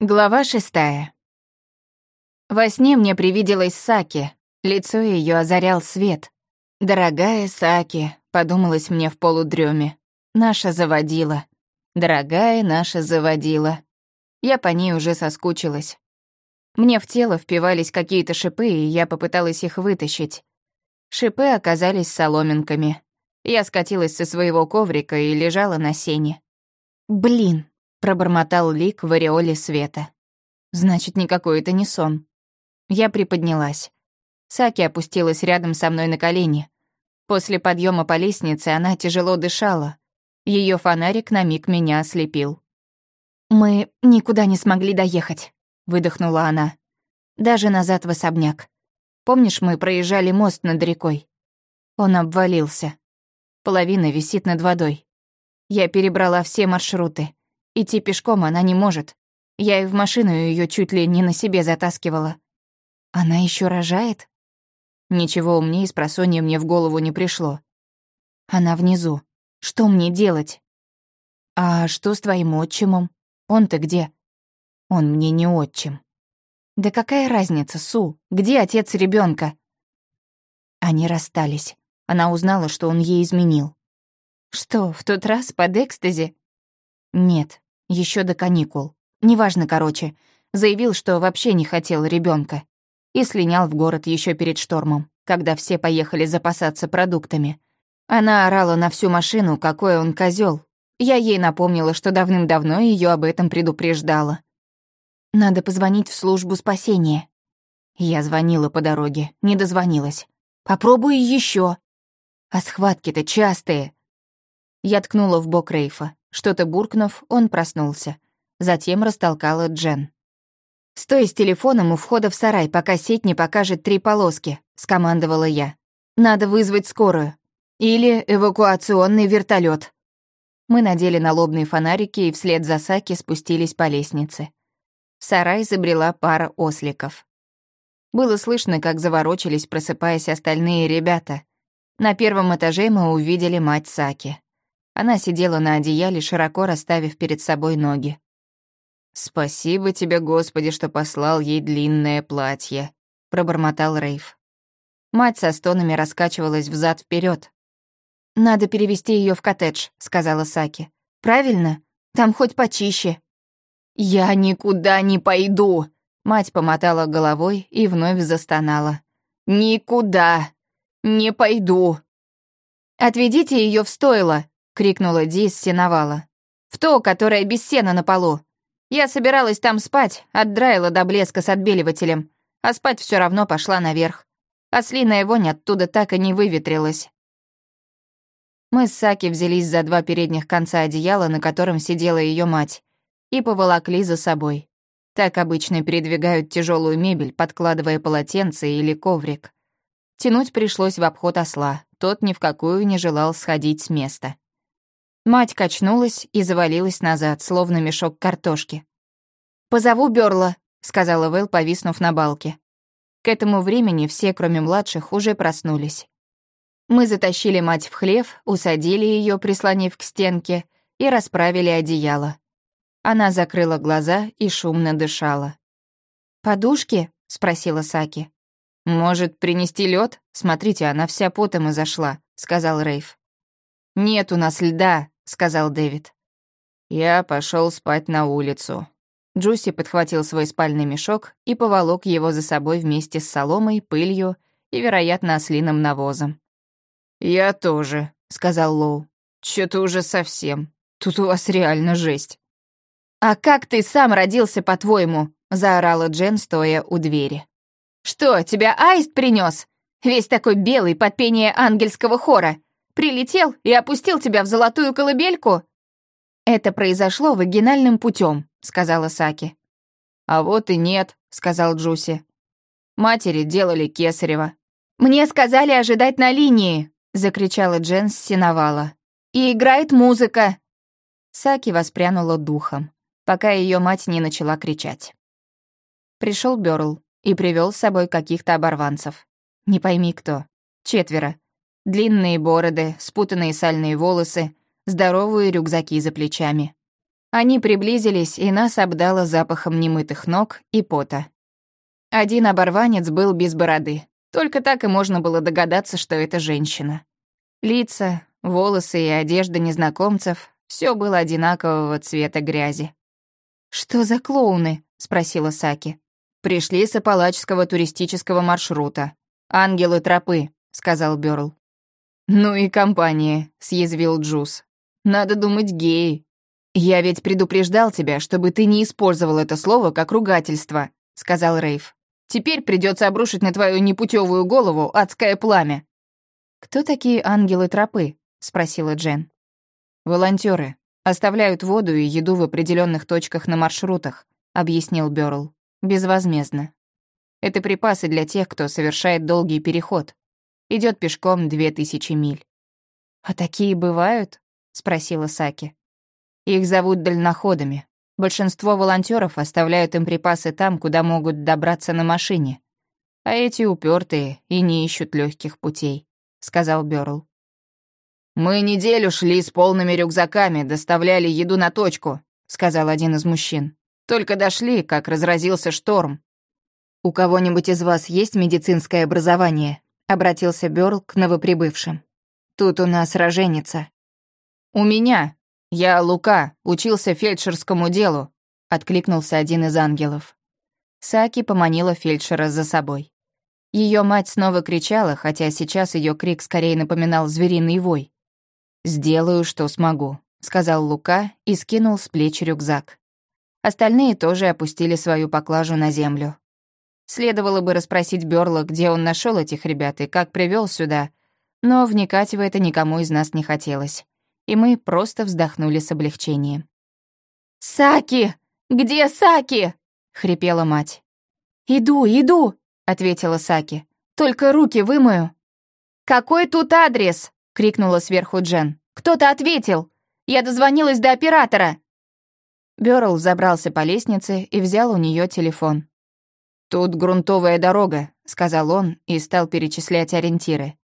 Глава шестая. Во сне мне привиделась Саки. Лицо ее озарял свет. «Дорогая Саки», — подумалось мне в полудреме. «Наша заводила. Дорогая наша заводила». Я по ней уже соскучилась. Мне в тело впивались какие-то шипы, и я попыталась их вытащить. Шипы оказались соломинками. Я скатилась со своего коврика и лежала на сене. «Блин, Пробормотал Лик в ореоле света. Значит, никакой это не сон. Я приподнялась. Саки опустилась рядом со мной на колени. После подъема по лестнице она тяжело дышала. Ее фонарик на миг меня ослепил. «Мы никуда не смогли доехать», — выдохнула она. «Даже назад в особняк. Помнишь, мы проезжали мост над рекой? Он обвалился. Половина висит над водой. Я перебрала все маршруты. Идти пешком она не может. Я и в машину ее чуть ли не на себе затаскивала. Она еще рожает? Ничего умнее с просонья мне в голову не пришло. Она внизу. Что мне делать? А что с твоим отчимом? Он-то где? Он мне не отчим. Да какая разница, Су? Где отец ребенка? Они расстались. Она узнала, что он ей изменил. Что, в тот раз под экстази? Нет, еще до каникул. Неважно, короче. Заявил, что вообще не хотел ребенка И слинял в город еще перед штормом, когда все поехали запасаться продуктами. Она орала на всю машину, какой он козел. Я ей напомнила, что давным-давно ее об этом предупреждала. Надо позвонить в службу спасения. Я звонила по дороге, не дозвонилась. Попробуй еще. А схватки-то частые. Я ткнула в бок Рейфа. Что-то буркнув, он проснулся. Затем растолкала Джен. «Стой с телефоном у входа в сарай, пока сеть не покажет три полоски», — скомандовала я. «Надо вызвать скорую. Или эвакуационный вертолет. Мы надели налобные фонарики и вслед за Саки спустились по лестнице. В сарай забрела пара осликов. Было слышно, как заворочились, просыпаясь остальные ребята. На первом этаже мы увидели мать Саки. Она сидела на одеяле, широко расставив перед собой ноги. «Спасибо тебе, Господи, что послал ей длинное платье», — пробормотал Рейв. Мать со стонами раскачивалась взад вперед. «Надо перевести ее в коттедж», — сказала Саки. «Правильно? Там хоть почище». «Я никуда не пойду», — мать помотала головой и вновь застонала. «Никуда не пойду». «Отведите ее в стойло», крикнула Ди с сеновала. «В то, которое без сена на полу. Я собиралась там спать, отдраила до блеска с отбеливателем, а спать все равно пошла наверх. Ослиная вонь оттуда так и не выветрилась». Мы с Саки взялись за два передних конца одеяла, на котором сидела ее мать, и поволокли за собой. Так обычно передвигают тяжелую мебель, подкладывая полотенце или коврик. Тянуть пришлось в обход осла, тот ни в какую не желал сходить с места. Мать качнулась и завалилась назад, словно мешок картошки. «Позову Бёрла», — сказала Вэл, повиснув на балке. К этому времени все, кроме младших, уже проснулись. Мы затащили мать в хлев, усадили ее, прислонив к стенке, и расправили одеяло. Она закрыла глаза и шумно дышала. «Подушки?» — спросила Саки. «Может, принести лед? Смотрите, она вся потом и зашла», — сказал Рейв. «Нет у нас льда», сказал Дэвид. Я пошел спать на улицу. Джуси подхватил свой спальный мешок и поволок его за собой вместе с соломой, пылью и, вероятно, ослиным навозом. «Я тоже», — сказал Лоу. «Чё-то уже совсем. Тут у вас реально жесть». «А как ты сам родился, по-твоему?» — заорала Джен, стоя у двери. «Что, тебя аист принес? Весь такой белый под пение ангельского хора. Прилетел и опустил тебя в золотую колыбельку?» «Это произошло вагинальным путем», — сказала Саки. «А вот и нет», — сказал Джуси. «Матери делали кесарево». «Мне сказали ожидать на линии», — закричала Джен с синовала. «И играет музыка». Саки воспрянула духом, пока ее мать не начала кричать. Пришел Бёрл и привел с собой каких-то оборванцев. Не пойми кто. Четверо. Длинные бороды, спутанные сальные волосы, здоровые рюкзаки за плечами. Они приблизились, и нас обдало запахом немытых ног и пота. Один оборванец был без бороды. Только так и можно было догадаться, что это женщина. Лица, волосы и одежда незнакомцев — все было одинакового цвета грязи. «Что за клоуны?» — спросила Саки. «Пришли с апалачского туристического маршрута. Ангелы тропы», — сказал Бёрл. «Ну и компания», — съязвил Джуз. «Надо думать, геи». «Я ведь предупреждал тебя, чтобы ты не использовал это слово как ругательство», — сказал Рейв. Теперь придется обрушить на твою непутевую голову адское пламя». «Кто такие ангелы тропы?» — спросила Джен. Волонтеры Оставляют воду и еду в определенных точках на маршрутах», — объяснил Бёрл. «Безвозмездно. Это припасы для тех, кто совершает долгий переход. Идет пешком две тысячи миль». «А такие бывают?» — спросила Саки. «Их зовут дальноходами. Большинство волонтеров оставляют им припасы там, куда могут добраться на машине. А эти упертые и не ищут легких путей», — сказал Бёрл. «Мы неделю шли с полными рюкзаками, доставляли еду на точку», — сказал один из мужчин. «Только дошли, как разразился шторм». «У кого-нибудь из вас есть медицинское образование?» — обратился Бёрл к новоприбывшим. «Тут у нас роженица». «У меня», «Я Лука, учился фельдшерскому делу», — откликнулся один из ангелов. Саки поманила фельдшера за собой. Ее мать снова кричала, хотя сейчас ее крик скорее напоминал звериный вой. «Сделаю, что смогу», — сказал Лука и скинул с плеч рюкзак. Остальные тоже опустили свою поклажу на землю. Следовало бы расспросить Бёрла, где он нашел этих ребят и как привел сюда, но вникать в это никому из нас не хотелось и мы просто вздохнули с облегчением. «Саки! Где Саки?» — хрипела мать. «Иду, иду!» — ответила Саки. «Только руки вымою». «Какой тут адрес?» — крикнула сверху Джен. «Кто-то ответил! Я дозвонилась до оператора!» Бёрл забрался по лестнице и взял у нее телефон. «Тут грунтовая дорога», — сказал он и стал перечислять ориентиры.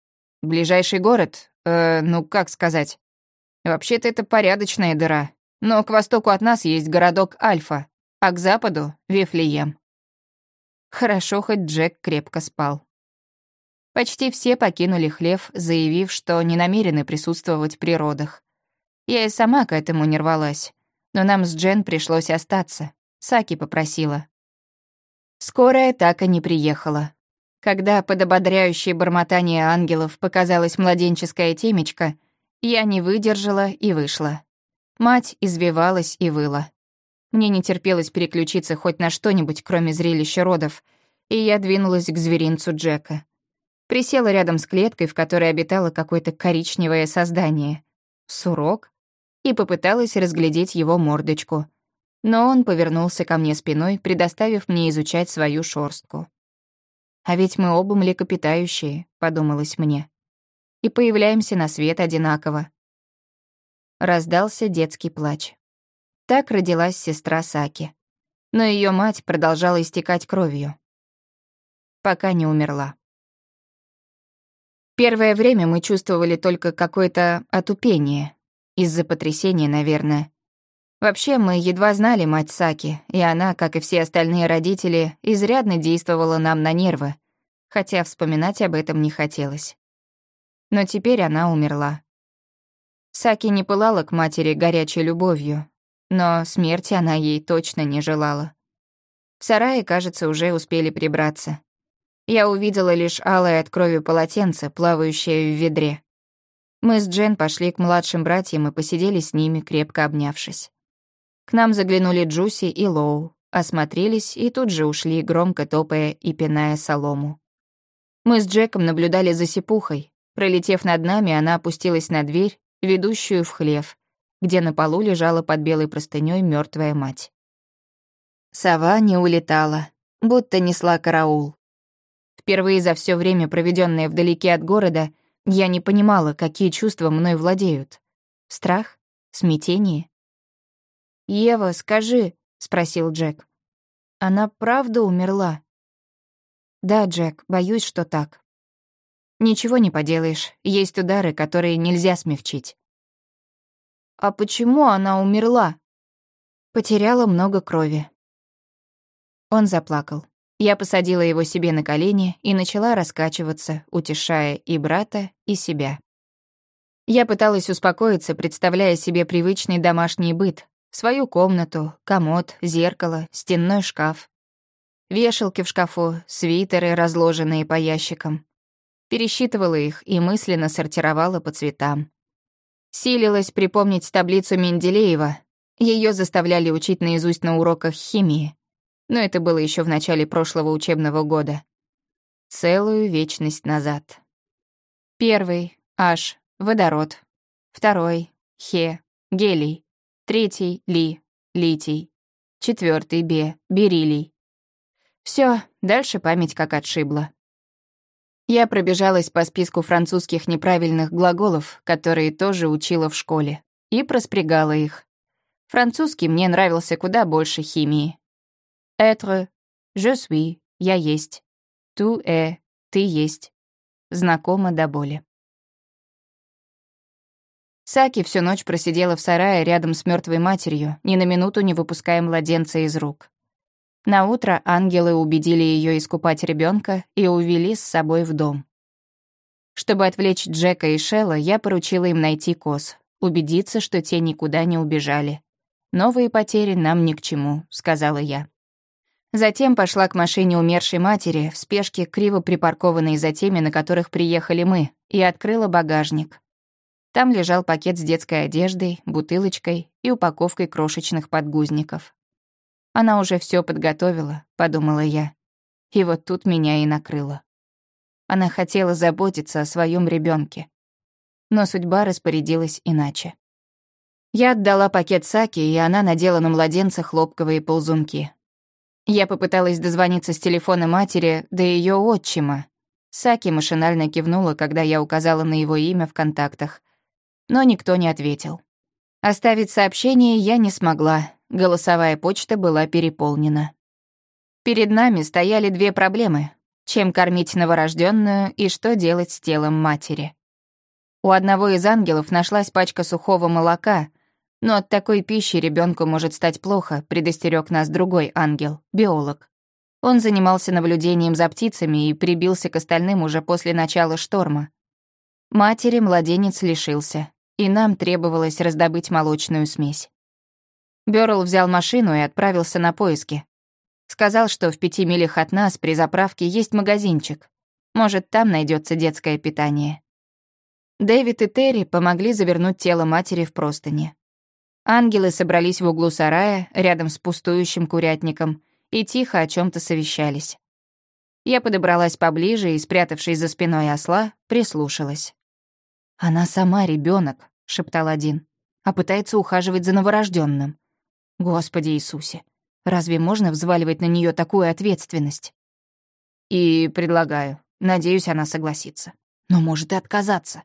«Ближайший город? Э, ну, как сказать? Вообще-то это порядочная дыра. Но к востоку от нас есть городок Альфа, а к западу — Вифлеем. Хорошо, хоть Джек крепко спал. Почти все покинули хлев, заявив, что не намерены присутствовать при родах. Я и сама к этому не рвалась, но нам с Джен пришлось остаться. Саки попросила. Скорая так и не приехала. Когда под ободряющее бормотание ангелов показалась младенческая темечко — я не выдержала и вышла. Мать извивалась и выла. Мне не терпелось переключиться хоть на что-нибудь, кроме зрелища родов, и я двинулась к зверинцу Джека. Присела рядом с клеткой, в которой обитало какое-то коричневое создание. Сурок. И попыталась разглядеть его мордочку. Но он повернулся ко мне спиной, предоставив мне изучать свою шорстку. «А ведь мы оба млекопитающие», — подумалось мне и появляемся на свет одинаково. Раздался детский плач. Так родилась сестра Саки. Но ее мать продолжала истекать кровью. Пока не умерла. Первое время мы чувствовали только какое-то отупение. Из-за потрясения, наверное. Вообще, мы едва знали мать Саки, и она, как и все остальные родители, изрядно действовала нам на нервы, хотя вспоминать об этом не хотелось но теперь она умерла. Саки не пылала к матери горячей любовью, но смерти она ей точно не желала. В сарае, кажется, уже успели прибраться. Я увидела лишь алое от крови полотенце, плавающее в ведре. Мы с Джен пошли к младшим братьям и посидели с ними, крепко обнявшись. К нам заглянули Джуси и Лоу, осмотрелись и тут же ушли, громко топая и пиная солому. Мы с Джеком наблюдали за сипухой, Пролетев над нами, она опустилась на дверь, ведущую в хлев, где на полу лежала под белой простынёй мёртвая мать. Сова не улетала, будто несла караул. Впервые за всё время, проведённое вдалеке от города, я не понимала, какие чувства мной владеют. Страх? Смятение? «Ева, скажи», — спросил Джек. «Она правда умерла?» «Да, Джек, боюсь, что так». Ничего не поделаешь, есть удары, которые нельзя смягчить. «А почему она умерла?» Потеряла много крови. Он заплакал. Я посадила его себе на колени и начала раскачиваться, утешая и брата, и себя. Я пыталась успокоиться, представляя себе привычный домашний быт, свою комнату, комод, зеркало, стенной шкаф. Вешалки в шкафу, свитеры, разложенные по ящикам. Пересчитывала их и мысленно сортировала по цветам. Силилась припомнить таблицу Менделеева. Ее заставляли учить наизусть на уроках химии. Но это было еще в начале прошлого учебного года. Целую вечность назад. Первый — H, водород. Второй — Хе, гелий. Третий — Ли, литий. Четвертый — Бе, бериллий. Все, дальше память как отшибла. Я пробежалась по списку французских неправильных глаголов, которые тоже учила в школе, и проспрягала их. Французский мне нравился куда больше химии. Être, je suis, я есть. Tu es, ты есть. Знакомо до боли. Саки всю ночь просидела в сарае рядом с мертвой матерью, ни на минуту не выпуская младенца из рук. На утро ангелы убедили ее искупать ребенка и увели с собой в дом. Чтобы отвлечь Джека и Шелла, я поручила им найти коз, убедиться, что те никуда не убежали. «Новые потери нам ни к чему», — сказала я. Затем пошла к машине умершей матери, в спешке криво припаркованной за теми, на которых приехали мы, и открыла багажник. Там лежал пакет с детской одеждой, бутылочкой и упаковкой крошечных подгузников. Она уже все подготовила, подумала я. И вот тут меня и накрыло. Она хотела заботиться о своем ребенке, Но судьба распорядилась иначе. Я отдала пакет Саки, и она надела на младенца хлопковые ползунки. Я попыталась дозвониться с телефона матери до ее отчима. Саки машинально кивнула, когда я указала на его имя в контактах, но никто не ответил. Оставить сообщение я не смогла, голосовая почта была переполнена. Перед нами стояли две проблемы — чем кормить новорожденную и что делать с телом матери. У одного из ангелов нашлась пачка сухого молока, но от такой пищи ребенку может стать плохо, предостерег нас другой ангел, биолог. Он занимался наблюдением за птицами и прибился к остальным уже после начала шторма. Матери младенец лишился, и нам требовалось раздобыть молочную смесь. Бёрл взял машину и отправился на поиски. Сказал, что в пяти милях от нас при заправке есть магазинчик. Может, там найдется детское питание. Дэвид и Терри помогли завернуть тело матери в простыни. Ангелы собрались в углу сарая, рядом с пустующим курятником, и тихо о чем то совещались. Я подобралась поближе и, спрятавшись за спиной осла, прислушалась. «Она сама ребенок, шептал один, «а пытается ухаживать за новорожденным. Господи Иисусе, разве можно взваливать на нее такую ответственность? И предлагаю, надеюсь, она согласится. Но может и отказаться.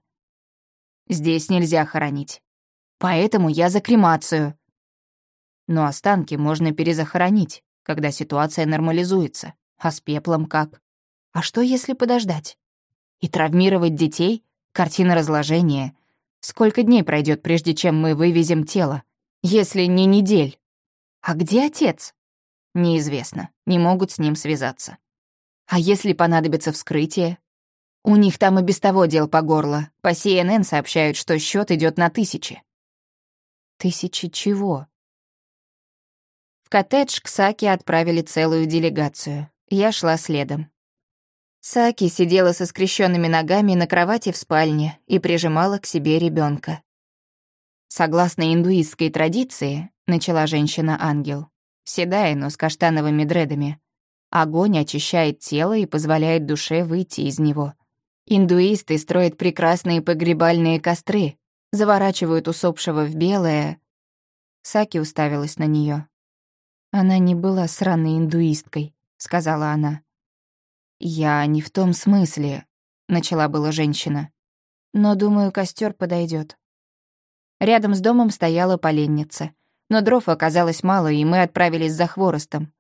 Здесь нельзя хоронить. Поэтому я за кремацию. Но останки можно перезахоронить, когда ситуация нормализуется. А с пеплом как? А что, если подождать? И травмировать детей? Картина разложения. Сколько дней пройдет, прежде чем мы вывезем тело? Если не недель. А где отец? Неизвестно. Не могут с ним связаться. А если понадобится вскрытие? У них там и без того дел по горло. По CNN сообщают, что счет идет на тысячи. Тысячи чего? В коттедж к Саке отправили целую делегацию. Я шла следом. Саки сидела со скрещенными ногами на кровати в спальне и прижимала к себе ребенка. Согласно индуистской традиции, начала женщина-ангел, седая, но с каштановыми дредами, огонь очищает тело и позволяет душе выйти из него. Индуисты строят прекрасные погребальные костры, заворачивают усопшего в белое. Саки уставилась на нее. Она не была сраной индуисткой, сказала она. «Я не в том смысле», — начала была женщина. «Но, думаю, костер подойдет. Рядом с домом стояла поленница. Но дров оказалось мало, и мы отправились за хворостом.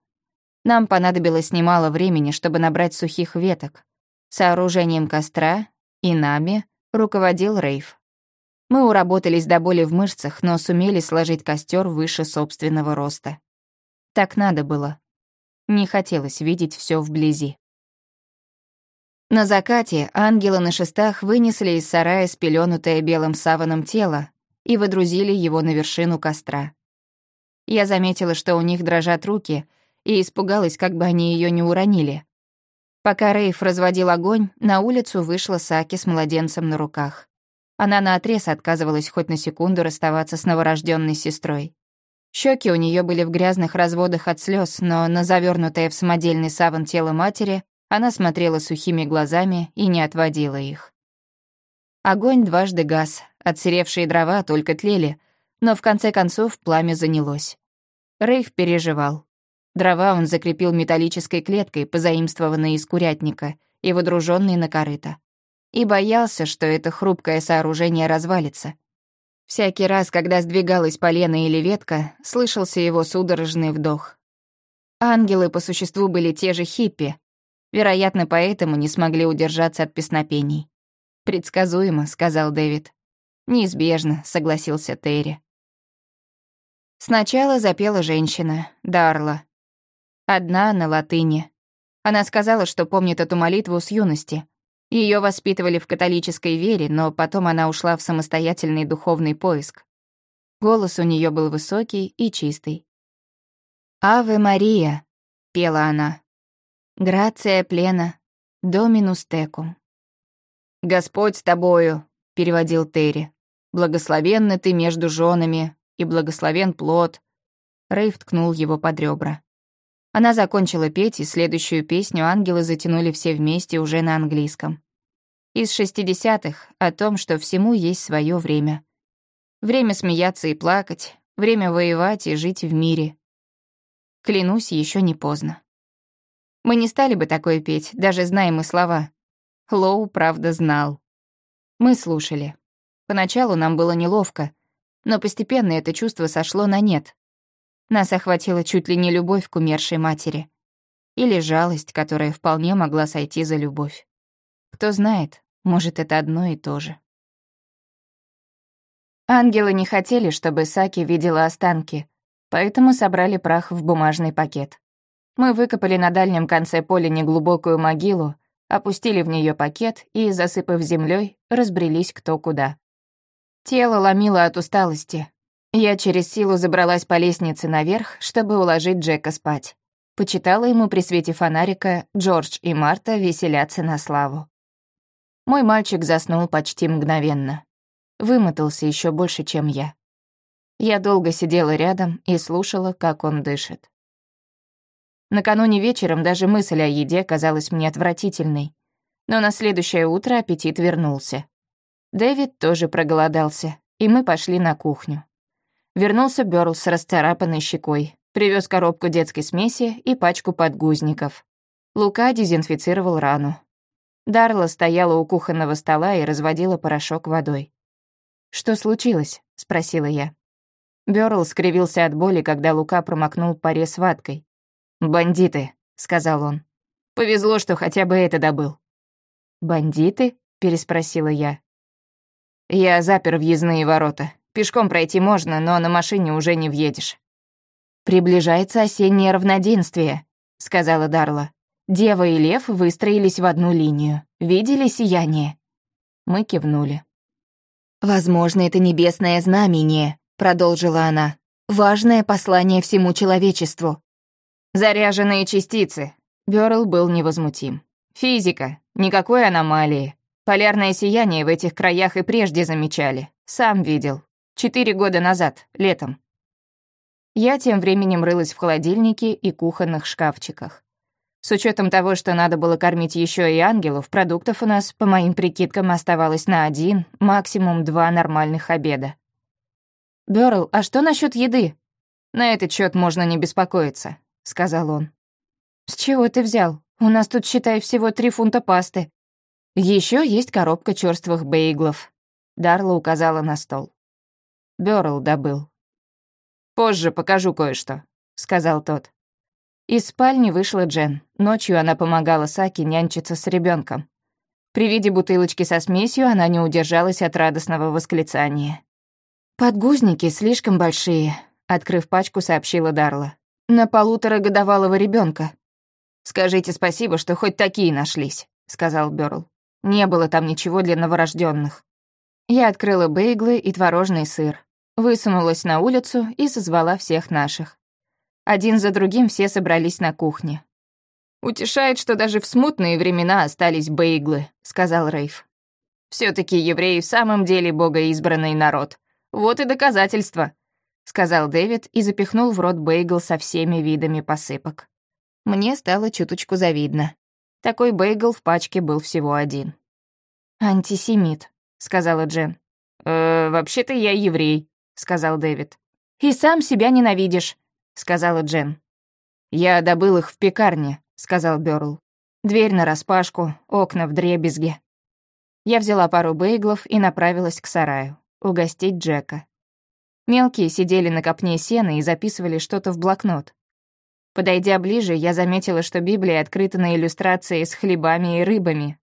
Нам понадобилось немало времени, чтобы набрать сухих веток. Сооружением костра и нами руководил Рейв. Мы уработались до боли в мышцах, но сумели сложить костер выше собственного роста. Так надо было. Не хотелось видеть все вблизи. На закате ангелы на шестах вынесли из сарая спеленутое белым саваном тело и выдрузили его на вершину костра. Я заметила, что у них дрожат руки, и испугалась, как бы они ее не уронили. Пока Рейф разводил огонь, на улицу вышла Саки с младенцем на руках. Она наотрез отказывалась хоть на секунду расставаться с новорожденной сестрой. Щеки у нее были в грязных разводах от слез, но на завернутое в самодельный саван тело матери она смотрела сухими глазами и не отводила их. Огонь дважды газ, отсыревшие дрова только тлели, но в конце концов пламя занялось. Рейв переживал. Дрова он закрепил металлической клеткой, позаимствованной из курятника и водруженной на корыто. И боялся, что это хрупкое сооружение развалится. Всякий раз, когда сдвигалась полено или ветка, слышался его судорожный вдох. Ангелы по существу были те же хиппи, Вероятно, поэтому не смогли удержаться от песнопений. «Предсказуемо», — сказал Дэвид. «Неизбежно», — согласился Терри. Сначала запела женщина, Дарла. Одна на латыни. Она сказала, что помнит эту молитву с юности. Ее воспитывали в католической вере, но потом она ушла в самостоятельный духовный поиск. Голос у нее был высокий и чистый. «Аве Мария», — пела она. Грация плена, доминус текум. «Господь с тобою», — переводил Терри. «Благословенна ты между женами, и благословен плод». Рейв ткнул его под ребра. Она закончила петь, и следующую песню ангелы затянули все вместе уже на английском. Из шестидесятых о том, что всему есть свое время. Время смеяться и плакать, время воевать и жить в мире. Клянусь, еще не поздно. Мы не стали бы такое петь, даже зная мы слова. Лоу, правда, знал. Мы слушали. Поначалу нам было неловко, но постепенно это чувство сошло на нет. Нас охватила чуть ли не любовь к умершей матери. Или жалость, которая вполне могла сойти за любовь. Кто знает, может, это одно и то же. Ангелы не хотели, чтобы Саки видела останки, поэтому собрали прах в бумажный пакет. Мы выкопали на дальнем конце поля неглубокую могилу, опустили в нее пакет и, засыпав землей, разбрелись кто куда. Тело ломило от усталости. Я через силу забралась по лестнице наверх, чтобы уложить Джека спать. Почитала ему при свете фонарика «Джордж и Марта веселятся на славу». Мой мальчик заснул почти мгновенно. Вымотался еще больше, чем я. Я долго сидела рядом и слушала, как он дышит. Накануне вечером даже мысль о еде казалась мне отвратительной. Но на следующее утро аппетит вернулся. Дэвид тоже проголодался, и мы пошли на кухню. Вернулся Бёрл с расцарапанной щекой, привез коробку детской смеси и пачку подгузников. Лука дезинфицировал рану. Дарла стояла у кухонного стола и разводила порошок водой. «Что случилось?» — спросила я. Бёрл скривился от боли, когда Лука промокнул порез ваткой. «Бандиты», — сказал он. «Повезло, что хотя бы это добыл». «Бандиты?» — переспросила я. «Я запер въездные ворота. Пешком пройти можно, но на машине уже не въедешь». «Приближается осеннее равноденствие», — сказала Дарла. Дева и лев выстроились в одну линию. Видели сияние? Мы кивнули. «Возможно, это небесное знамение», — продолжила она. «Важное послание всему человечеству. Заряженные частицы. Бёрл был невозмутим. Физика. Никакой аномалии. Полярное сияние в этих краях и прежде замечали. Сам видел. Четыре года назад, летом. Я тем временем рылась в холодильнике и кухонных шкафчиках. С учетом того, что надо было кормить еще и ангелов, продуктов у нас, по моим прикидкам, оставалось на один, максимум два нормальных обеда. «Бёрл, а что насчет еды?» «На этот счет можно не беспокоиться сказал он. «С чего ты взял? У нас тут, считай, всего три фунта пасты. Еще есть коробка черствых бейглов». Дарла указала на стол. Бёрл добыл. «Позже покажу кое-что», — сказал тот. Из спальни вышла Джен. Ночью она помогала Саке нянчиться с ребенком. При виде бутылочки со смесью она не удержалась от радостного восклицания. «Подгузники слишком большие», — открыв пачку, сообщила Дарла. «На полуторагодовалого ребенка. «Скажите спасибо, что хоть такие нашлись», — сказал Бёрл. «Не было там ничего для новорожденных. Я открыла бейглы и творожный сыр, высунулась на улицу и созвала всех наших. Один за другим все собрались на кухне. «Утешает, что даже в смутные времена остались бейглы», — сказал Рейв. все таки евреи в самом деле богоизбранный народ. Вот и доказательство», — сказал Дэвид и запихнул в рот бейгл со всеми видами посыпок. Мне стало чуточку завидно. Такой бейгл в пачке был всего один. «Антисемит», — сказала Джен. «Э, вообще-то я еврей», — сказал Дэвид. «И сам себя ненавидишь», — сказала Джен. «Я добыл их в пекарне», — сказал Бёрл. «Дверь нараспашку, окна в дребезге». Я взяла пару бейглов и направилась к сараю, угостить Джека. Мелкие сидели на копне сена и записывали что-то в блокнот. Подойдя ближе, я заметила, что Библия открыта на иллюстрации с хлебами и рыбами.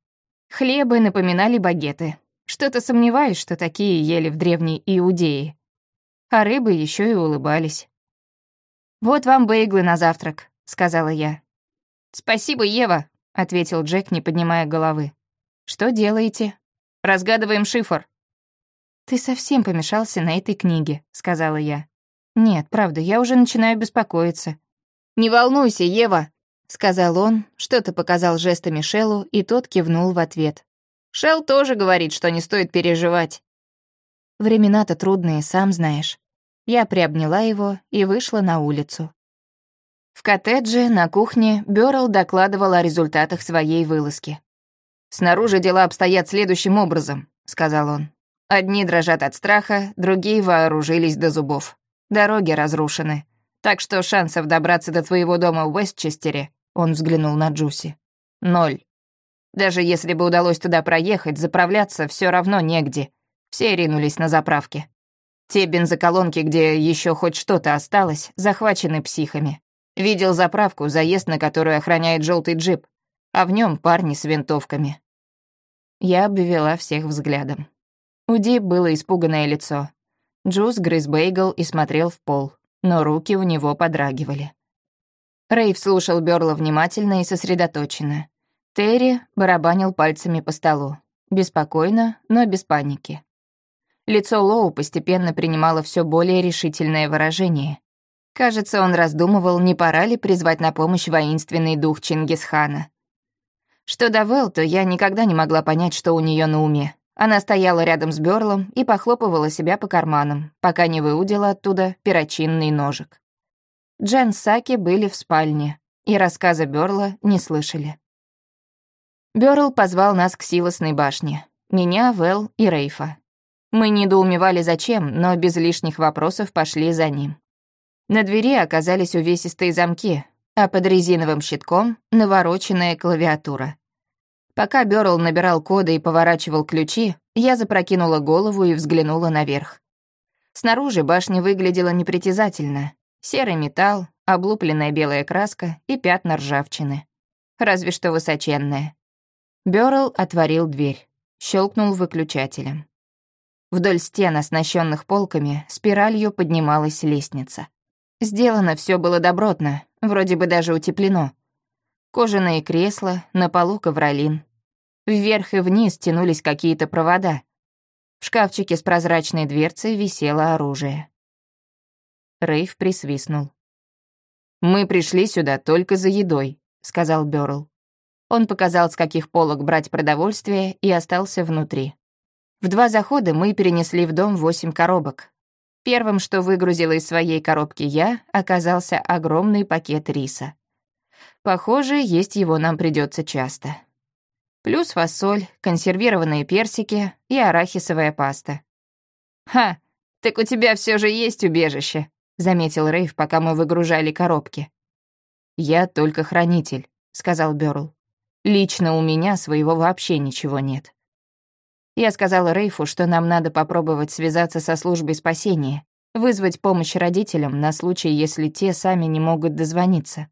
Хлебы напоминали багеты. Что-то сомневаюсь, что такие ели в древней Иудее. А рыбы еще и улыбались. «Вот вам бейглы на завтрак», — сказала я. «Спасибо, Ева», — ответил Джек, не поднимая головы. «Что делаете?» «Разгадываем шифр». «Ты совсем помешался на этой книге», — сказала я. «Нет, правда, я уже начинаю беспокоиться». «Не волнуйся, Ева», — сказал он, что-то показал жестами Шеллу, и тот кивнул в ответ. «Шелл тоже говорит, что не стоит переживать». Времена-то трудные, сам знаешь. Я приобняла его и вышла на улицу. В коттедже на кухне Бёрл докладывал о результатах своей вылазки. «Снаружи дела обстоят следующим образом», — сказал он. «Одни дрожат от страха, другие вооружились до зубов. Дороги разрушены. Так что шансов добраться до твоего дома в Уэстчестере, он взглянул на Джуси, ноль. Даже если бы удалось туда проехать, заправляться все равно негде. Все ринулись на заправки. Те бензоколонки, где еще хоть что-то осталось, захвачены психами. Видел заправку, заезд на которую охраняет желтый джип, а в нем парни с винтовками. Я обвела всех взглядом. У Ди было испуганное лицо. Джуз грыз бейгл и смотрел в пол, но руки у него подрагивали. Рейв слушал Бёрла внимательно и сосредоточенно. Терри барабанил пальцами по столу. Беспокойно, но без паники. Лицо Лоу постепенно принимало все более решительное выражение. Кажется, он раздумывал, не пора ли призвать на помощь воинственный дух Чингисхана. Что до Вэл, то я никогда не могла понять, что у нее на уме. Она стояла рядом с Бёрлом и похлопывала себя по карманам, пока не выудила оттуда перочинный ножик. Джен с Саки были в спальне, и рассказа Бёрла не слышали. Бёрл позвал нас к силосной башне. Меня, Вэл и Рейфа. Мы недоумевали зачем, но без лишних вопросов пошли за ним. На двери оказались увесистые замки, а под резиновым щитком — навороченная клавиатура. Пока Бёрл набирал коды и поворачивал ключи, я запрокинула голову и взглянула наверх. Снаружи башня выглядела непритязательно. Серый металл, облупленная белая краска и пятна ржавчины. Разве что высоченная. Бёрл отворил дверь, щелкнул выключателем. Вдоль стен, оснащенных полками, спиралью поднималась лестница. Сделано все было добротно, вроде бы даже утеплено. Кожаные кресла, на полу ковролин. Вверх и вниз тянулись какие-то провода. В шкафчике с прозрачной дверцей висело оружие. Рейв присвистнул. «Мы пришли сюда только за едой», — сказал Бёрл. Он показал, с каких полок брать продовольствие, и остался внутри. В два захода мы перенесли в дом восемь коробок. Первым, что выгрузила из своей коробки я, оказался огромный пакет риса. Похоже, есть его нам придется часто. Плюс фасоль, консервированные персики и арахисовая паста. «Ха, так у тебя все же есть убежище», — заметил Рейв, пока мы выгружали коробки. «Я только хранитель», — сказал Бёрл. «Лично у меня своего вообще ничего нет». Я сказала Рейфу, что нам надо попробовать связаться со службой спасения, вызвать помощь родителям на случай, если те сами не могут дозвониться.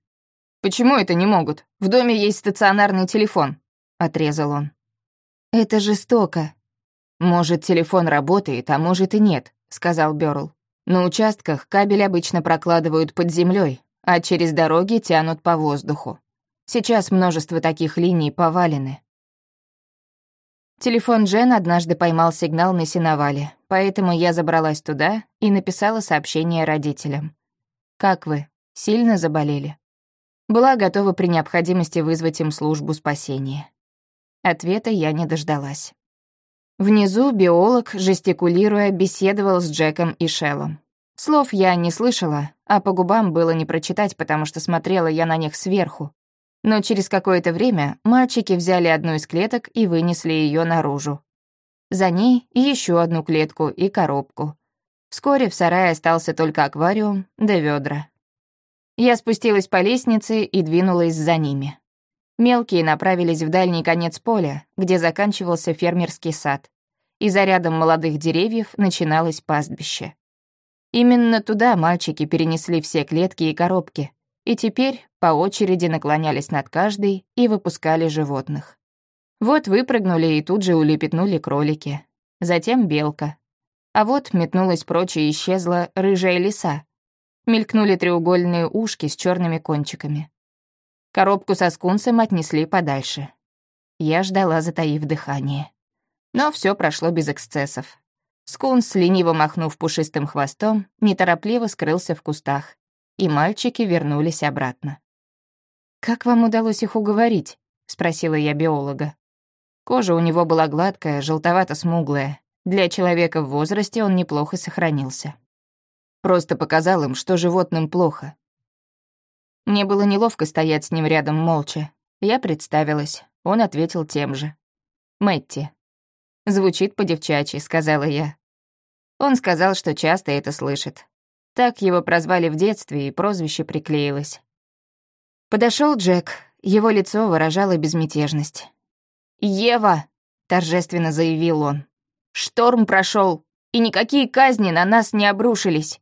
«Почему это не могут? В доме есть стационарный телефон», — отрезал он. Это жестоко. Может, телефон работает, а может и нет, сказал Бёрл. На участках кабель обычно прокладывают под землей, а через дороги тянут по воздуху. Сейчас множество таких линий повалены. Телефон Джен однажды поймал сигнал на сеновале, поэтому я забралась туда и написала сообщение родителям. «Как вы? Сильно заболели?» Была готова при необходимости вызвать им службу спасения. Ответа я не дождалась. Внизу биолог, жестикулируя, беседовал с Джеком и Шеллом. Слов я не слышала, а по губам было не прочитать, потому что смотрела я на них сверху. Но через какое-то время мальчики взяли одну из клеток и вынесли ее наружу. За ней еще одну клетку и коробку. Вскоре в сарае остался только аквариум да ведра. Я спустилась по лестнице и двинулась за ними. Мелкие направились в дальний конец поля, где заканчивался фермерский сад, и за рядом молодых деревьев начиналось пастбище. Именно туда мальчики перенесли все клетки и коробки, и теперь по очереди наклонялись над каждой и выпускали животных. Вот выпрыгнули и тут же улепетнули кролики. Затем белка. А вот метнулась прочь и исчезла рыжая лиса. Мелькнули треугольные ушки с черными кончиками. Коробку со скунсом отнесли подальше. Я ждала, затаив дыхание. Но все прошло без эксцессов. Скунс, лениво махнув пушистым хвостом, неторопливо скрылся в кустах, и мальчики вернулись обратно. «Как вам удалось их уговорить?» — спросила я биолога. Кожа у него была гладкая, желтовато-смуглая. Для человека в возрасте он неплохо сохранился. Просто показал им, что животным плохо. Мне было неловко стоять с ним рядом молча. Я представилась. Он ответил тем же. «Мэтти». «Звучит по-девчачьи», — сказала я. Он сказал, что часто это слышит. Так его прозвали в детстве, и прозвище приклеилось. Подошел Джек. Его лицо выражало безмятежность. «Ева!» — торжественно заявил он. «Шторм прошел, и никакие казни на нас не обрушились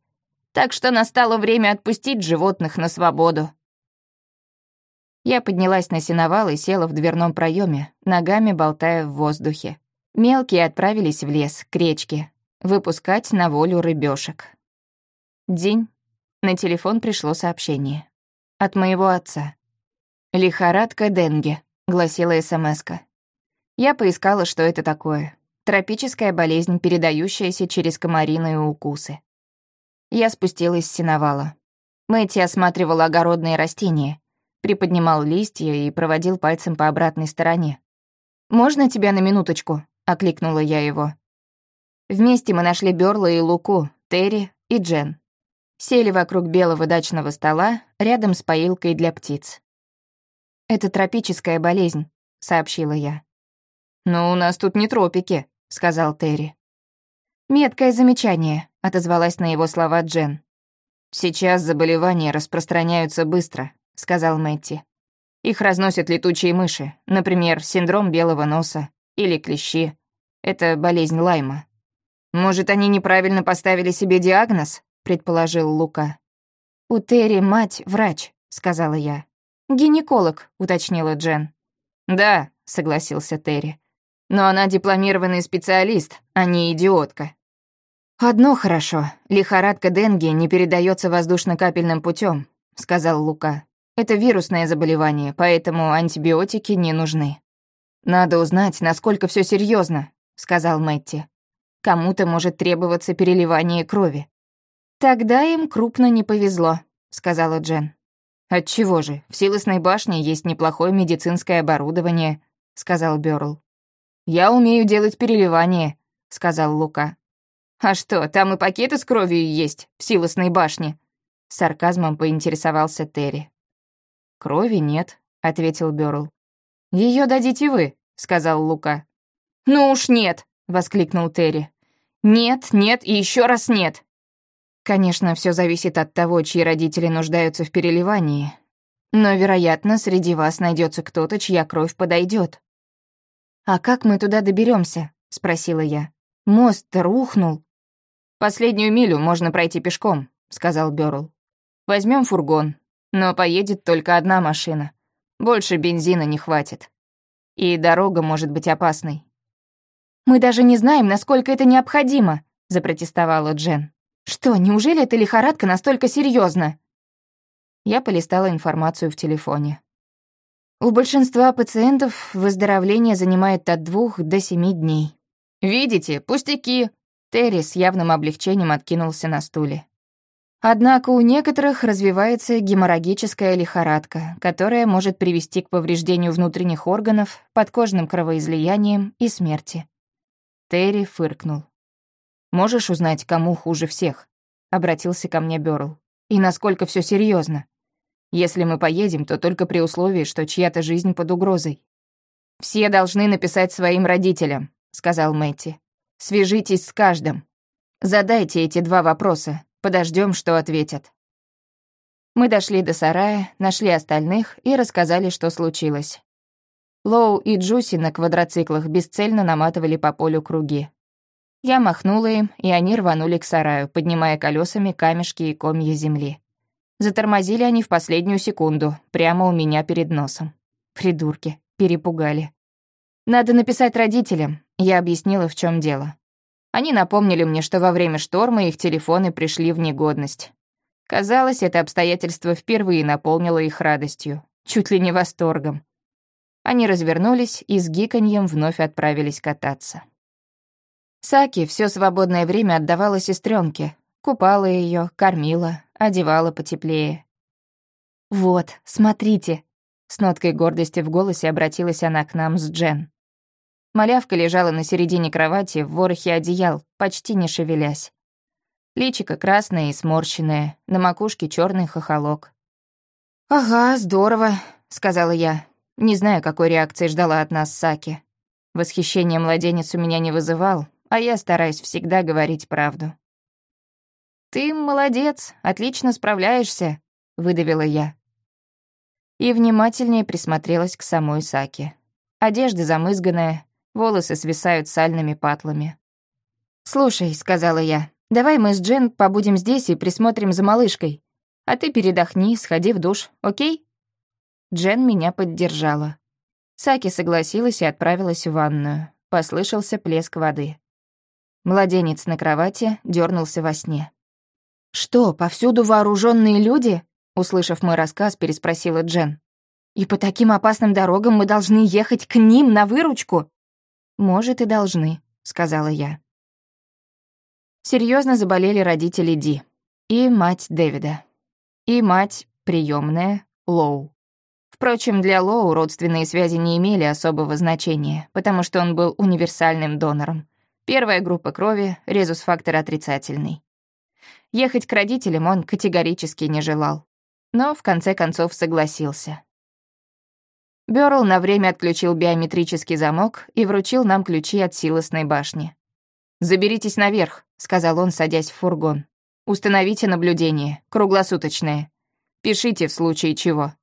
так что настало время отпустить животных на свободу. Я поднялась на сеновал и села в дверном проеме, ногами болтая в воздухе. Мелкие отправились в лес, к речке, выпускать на волю рыбешек. День. На телефон пришло сообщение. От моего отца. «Лихорадка Денге», — гласила СМСка. Я поискала, что это такое. Тропическая болезнь, передающаяся через комариные укусы. Я спустилась с сеновала. Мэтти осматривал огородные растения, приподнимал листья и проводил пальцем по обратной стороне. «Можно тебя на минуточку?» — окликнула я его. Вместе мы нашли Бёрла и Луку, Терри и Джен. Сели вокруг белого дачного стола, рядом с поилкой для птиц. «Это тропическая болезнь», — сообщила я. «Но у нас тут не тропики», — сказал Терри. «Меткое замечание», — отозвалась на его слова Джен. «Сейчас заболевания распространяются быстро», — сказал Мэтти. «Их разносят летучие мыши, например, синдром белого носа или клещи. Это болезнь Лайма». «Может, они неправильно поставили себе диагноз?» — предположил Лука. «У Терри мать врач», — сказала я. «Гинеколог», — уточнила Джен. «Да», — согласился Терри. «Но она дипломированный специалист, а не идиотка. «Одно хорошо. Лихорадка Денги не передается воздушно-капельным путем, сказал Лука. «Это вирусное заболевание, поэтому антибиотики не нужны». «Надо узнать, насколько все серьезно, сказал Мэтти. «Кому-то может требоваться переливание крови». «Тогда им крупно не повезло», — сказала Джен. «Отчего же? В Силосной башне есть неплохое медицинское оборудование», — сказал Бёрл. «Я умею делать переливание», — сказал Лука. «А что, там и пакеты с кровью есть, в силосной башне?» Сарказмом поинтересовался Терри. «Крови нет», — ответил Бёрл. Ее дадите вы», — сказал Лука. «Ну уж нет», — воскликнул Терри. «Нет, нет и еще раз нет». Конечно, все зависит от того, чьи родители нуждаются в переливании. Но, вероятно, среди вас найдется кто-то, чья кровь подойдет. «А как мы туда доберемся? спросила я. «Мост рухнул». «Последнюю милю можно пройти пешком», — сказал Бёрл. Возьмем фургон, но поедет только одна машина. Больше бензина не хватит. И дорога может быть опасной. Мы даже не знаем, насколько это необходимо», — запротестовала Джен. «Что, неужели эта лихорадка настолько серьезна? Я полистала информацию в телефоне. У большинства пациентов выздоровление занимает от двух до семи дней. «Видите, пустяки!» Терри с явным облегчением откинулся на стуле. Однако у некоторых развивается геморрагическая лихорадка, которая может привести к повреждению внутренних органов, подкожным кровоизлияниям и смерти. Терри фыркнул. «Можешь узнать, кому хуже всех?» — обратился ко мне Бёрл. «И насколько все серьезно? Если мы поедем, то только при условии, что чья-то жизнь под угрозой». «Все должны написать своим родителям», — сказал Мэтти. «Свяжитесь с каждым. Задайте эти два вопроса. Подождем, что ответят». Мы дошли до сарая, нашли остальных и рассказали, что случилось. Лоу и Джуси на квадроциклах бесцельно наматывали по полю круги. Я махнула им, и они рванули к сараю, поднимая колесами камешки и комья земли. Затормозили они в последнюю секунду, прямо у меня перед носом. Придурки, перепугали. «Надо написать родителям», — я объяснила, в чем дело. Они напомнили мне, что во время шторма их телефоны пришли в негодность. Казалось, это обстоятельство впервые наполнило их радостью, чуть ли не восторгом. Они развернулись и с гиканьем вновь отправились кататься. Саки все свободное время отдавала сестренке, купала ее, кормила, одевала потеплее. «Вот, смотрите», — с ноткой гордости в голосе обратилась она к нам с Джен. Малявка лежала на середине кровати в ворохе одеял, почти не шевелясь. Личико красное и сморщенное, на макушке черный хохолок. «Ага, здорово», — сказала я. Не знаю, какой реакции ждала от нас Саки. Восхищение младенец у меня не вызывал, а я стараюсь всегда говорить правду. «Ты молодец, отлично справляешься», — выдавила я. И внимательнее присмотрелась к самой Саке. Одежда замызганная, волосы свисают сальными патлами. «Слушай», — сказала я, — «давай мы с Джен побудем здесь и присмотрим за малышкой. А ты передохни, сходи в душ, окей?» Джен меня поддержала. Саки согласилась и отправилась в ванную. Послышался плеск воды. Младенец на кровати дернулся во сне. «Что, повсюду вооруженные люди?» Услышав мой рассказ, переспросила Джен. «И по таким опасным дорогам мы должны ехать к ним на выручку?» «Может, и должны», — сказала я. Серьезно заболели родители Ди. И мать Дэвида. И мать приемная Лоу. Впрочем, для Лоу родственные связи не имели особого значения, потому что он был универсальным донором. Первая группа крови, резус-фактор отрицательный. Ехать к родителям он категорически не желал. Но в конце концов согласился. Бёрл на время отключил биометрический замок и вручил нам ключи от силосной башни. «Заберитесь наверх», — сказал он, садясь в фургон. «Установите наблюдение, круглосуточное. Пишите в случае чего».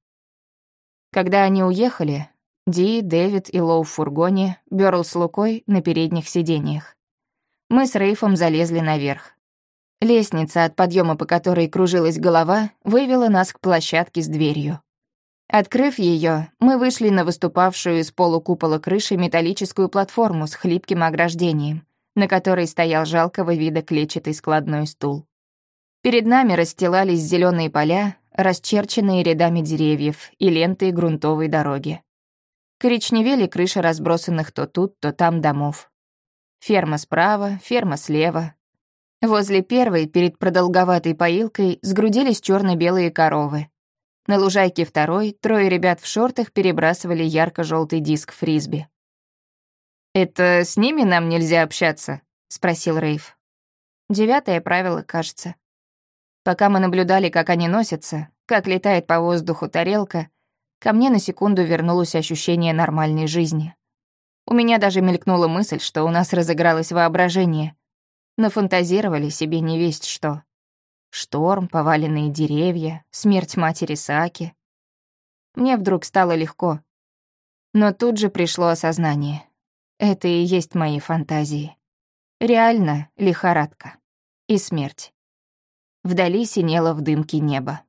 Когда они уехали, Ди, Дэвид и Лоу в фургоне, Бёрл с Лукой на передних сиденьях. Мы с Рейфом залезли наверх. Лестница, от подъема по которой кружилась голова, вывела нас к площадке с дверью. Открыв ее, мы вышли на выступавшую из полукупола крыши металлическую платформу с хлипким ограждением, на которой стоял жалкого вида клетчатый складной стул. Перед нами расстилались зеленые поля, расчерченные рядами деревьев и лентой грунтовой дороги. Коричневели крыши разбросанных то тут, то там домов. Ферма справа, ферма слева, Возле первой, перед продолговатой поилкой, сгрудились черно белые коровы. На лужайке второй трое ребят в шортах перебрасывали ярко желтый диск фрисби. «Это с ними нам нельзя общаться?» — спросил Рейв. Девятое правило, кажется. Пока мы наблюдали, как они носятся, как летает по воздуху тарелка, ко мне на секунду вернулось ощущение нормальной жизни. У меня даже мелькнула мысль, что у нас разыгралось воображение, Нафантазировали себе не весть что. Шторм, поваленные деревья, смерть матери Саки. Мне вдруг стало легко. Но тут же пришло осознание. Это и есть мои фантазии. Реально лихорадка. И смерть. Вдали синело в дымке небо.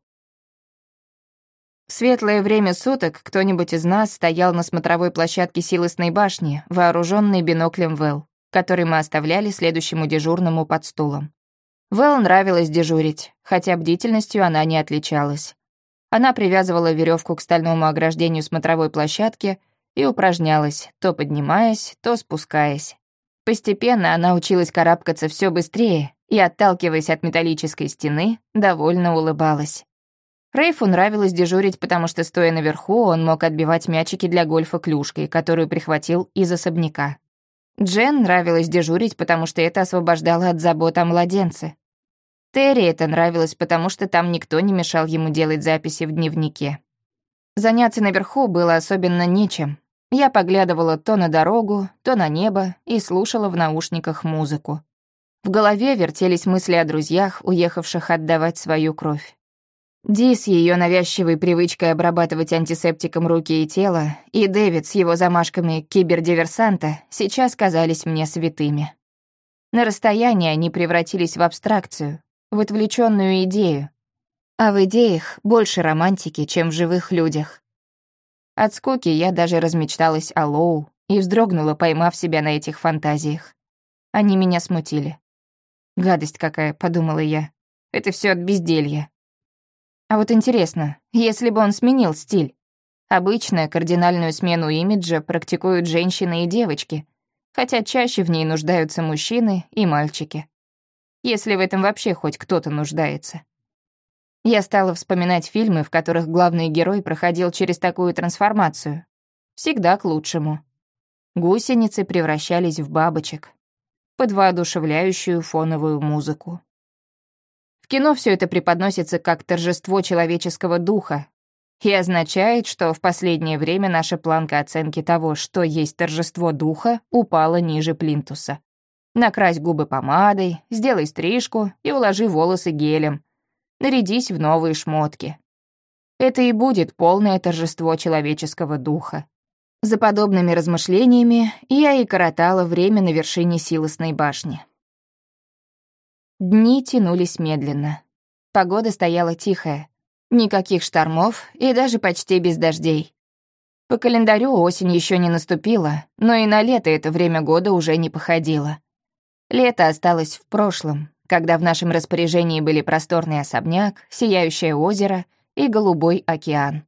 В светлое время суток кто-нибудь из нас стоял на смотровой площадке силосной башни, вооруженный биноклем Вэл. который мы оставляли следующему дежурному под стулом. Вэл нравилось дежурить, хотя бдительностью она не отличалась. Она привязывала веревку к стальному ограждению смотровой площадки и упражнялась, то поднимаясь, то спускаясь. Постепенно она училась карабкаться все быстрее и, отталкиваясь от металлической стены, довольно улыбалась. Рейфу нравилось дежурить, потому что, стоя наверху, он мог отбивать мячики для гольфа клюшкой, которую прихватил из особняка. Джен нравилось дежурить, потому что это освобождало от забот о младенце. Терри это нравилось, потому что там никто не мешал ему делать записи в дневнике. Заняться наверху было особенно нечем. Я поглядывала то на дорогу, то на небо и слушала в наушниках музыку. В голове вертелись мысли о друзьях, уехавших отдавать свою кровь. Ди с ее навязчивой привычкой обрабатывать антисептиком руки и тело, и Дэвид с его замашками кибердиверсанта сейчас казались мне святыми. На расстоянии они превратились в абстракцию, в отвлеченную идею. А в идеях больше романтики, чем в живых людях. От скуки я даже размечталась о Лоу и вздрогнула, поймав себя на этих фантазиях. Они меня смутили. «Гадость какая», — подумала я. «Это все от безделья». А вот интересно, если бы он сменил стиль? Обычно кардинальную смену имиджа практикуют женщины и девочки, хотя чаще в ней нуждаются мужчины и мальчики. Если в этом вообще хоть кто-то нуждается. Я стала вспоминать фильмы, в которых главный герой проходил через такую трансформацию. Всегда к лучшему. Гусеницы превращались в бабочек под воодушевляющую фоновую музыку кино все это преподносится как торжество человеческого духа и означает, что в последнее время наша планка оценки того, что есть торжество духа, упала ниже плинтуса. Накрась губы помадой, сделай стрижку и уложи волосы гелем. Нарядись в новые шмотки. Это и будет полное торжество человеческого духа. За подобными размышлениями я и коротала время на вершине силосной башни. Дни тянулись медленно. Погода стояла тихая. Никаких штормов и даже почти без дождей. По календарю осень еще не наступила, но и на лето это время года уже не походило. Лето осталось в прошлом, когда в нашем распоряжении были просторный особняк, сияющее озеро и голубой океан.